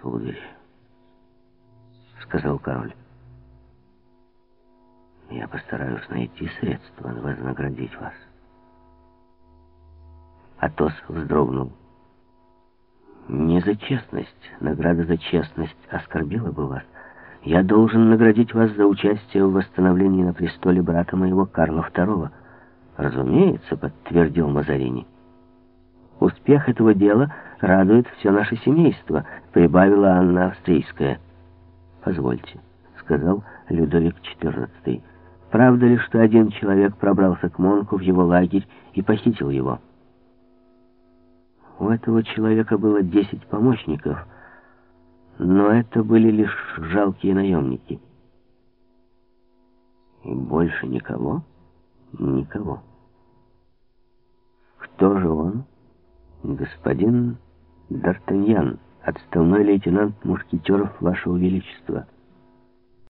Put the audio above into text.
сударь, сказал король. Я постараюсь найти средства вознаградить вас. Атос вздрогнул. Не за честность, награда за честность оскорбила бы вас. Я должен наградить вас за участие в восстановлении на престоле брата моего Карла II. Разумеется, подтвердил Мазарини. Успех этого дела радует все наше семейство, прибавила Анна Австрийская. Позвольте, сказал Людовик XIV. Правда ли, что один человек пробрался к Монку в его лагерь и похитил его? У этого человека было десять помощников, но это были лишь жалкие наемники. И больше никого? Никого. Кто же он? Господин Д'Артаньян, отставной лейтенант мушкетеров Вашего Величества.